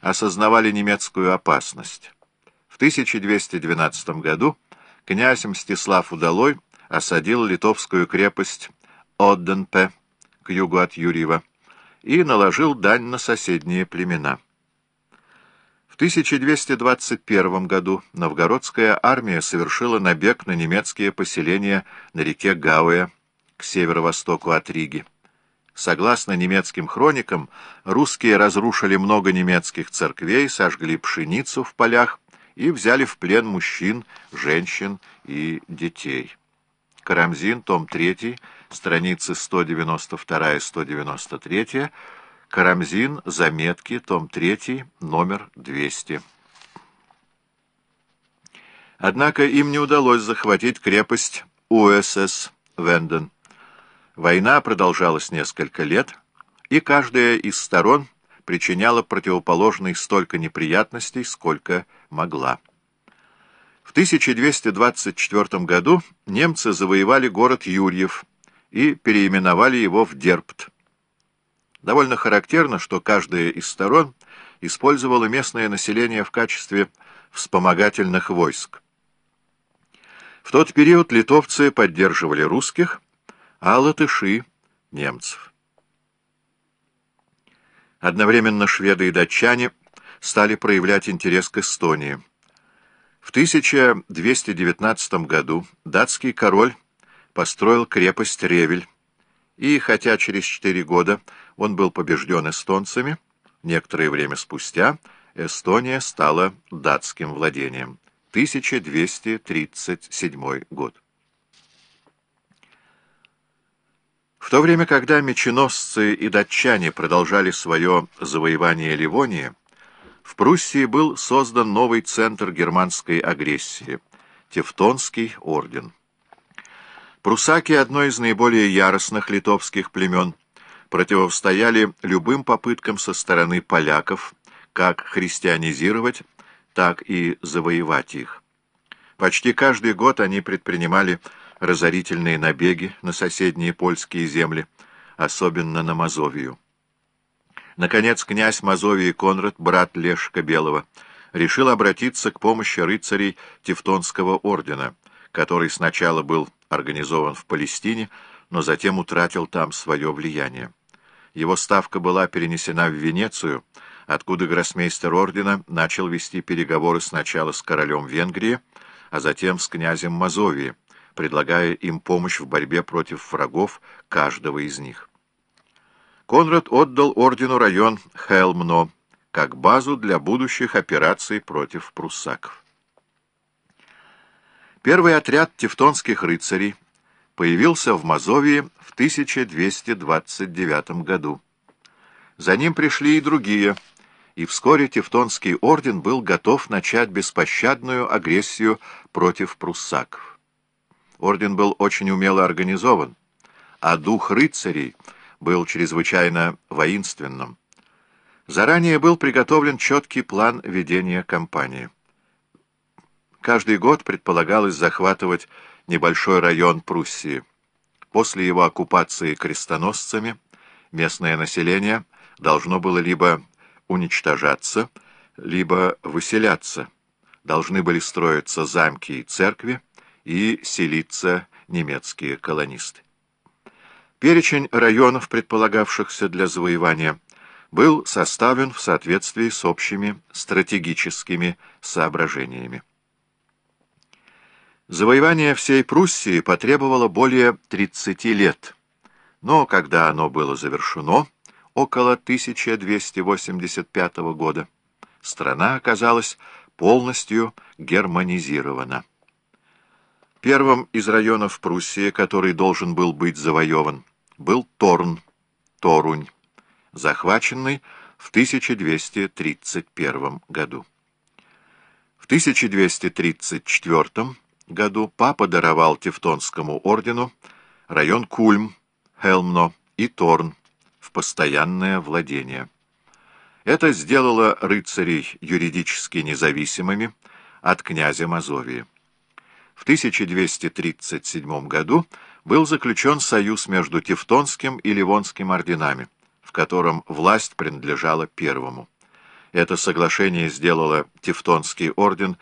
осознавали немецкую опасность. В 1212 году князь Мстислав Удалой осадил литовскую крепость Одденпе к югу от Юрьева и наложил дань на соседние племена. В 1221 году новгородская армия совершила набег на немецкие поселения на реке Гауэ к северо-востоку от Риги. Согласно немецким хроникам, русские разрушили много немецких церквей, сожгли пшеницу в полях и взяли в плен мужчин, женщин и детей. Карамзин, том 3, страницы 192-193, Карамзин, заметки, том 3, номер 200. Однако им не удалось захватить крепость УСС Венден. Война продолжалась несколько лет, и каждая из сторон причиняла противоположной столько неприятностей, сколько могла. В 1224 году немцы завоевали город Юрьев и переименовали его в Дербт. Довольно характерно, что каждая из сторон использовала местное население в качестве вспомогательных войск. В тот период литовцы поддерживали русских, а латыши — немцев. Одновременно шведы и датчане стали проявлять интерес к Эстонии. В 1219 году датский король построил крепость Ревель, и хотя через четыре года он был побежден эстонцами, некоторое время спустя Эстония стала датским владением. 1237 год. В то время, когда меченосцы и датчане продолжали свое завоевание Ливонии, в Пруссии был создан новый центр германской агрессии — Тевтонский орден. Прусаки, одно из наиболее яростных литовских племен, противостояли любым попыткам со стороны поляков как христианизировать, так и завоевать их. Почти каждый год они предпринимали разорительные набеги на соседние польские земли, особенно на Мазовию. Наконец, князь Мазовии Конрад, брат Лешка Белого, решил обратиться к помощи рыцарей Тевтонского ордена, который сначала был организован в Палестине, но затем утратил там свое влияние. Его ставка была перенесена в Венецию, откуда гроссмейстер ордена начал вести переговоры сначала с королем Венгрии, а затем с князем Мазовии, предлагая им помощь в борьбе против врагов каждого из них. Конрад отдал ордену район Хелмно как базу для будущих операций против пруссаков. Первый отряд тевтонских рыцарей появился в Мазовии в 1229 году. За ним пришли и другие, и вскоре Тевтонский орден был готов начать беспощадную агрессию против пруссаков. Орден был очень умело организован, а дух рыцарей был чрезвычайно воинственным. Заранее был приготовлен четкий план ведения кампании. Каждый год предполагалось захватывать небольшой район Пруссии. После его оккупации крестоносцами местное население должно было либо уничтожаться, либо выселяться. Должны были строиться замки и церкви и селиться немецкие колонисты. Перечень районов, предполагавшихся для завоевания, был составлен в соответствии с общими стратегическими соображениями. Завоевание всей Пруссии потребовало более 30 лет, но когда оно было завершено, около 1285 года, страна оказалась полностью германизирована. Первым из районов Пруссии, который должен был быть завоеван, был Торн, Торунь, захваченный в 1231 году. В 1234 году папа даровал Тевтонскому ордену район Кульм, Хелмно и Торн в постоянное владение. Это сделало рыцарей юридически независимыми от князя Мазовии. В 1237 году был заключен союз между Тевтонским и Ливонским орденами, в котором власть принадлежала первому. Это соглашение сделало Тевтонский орден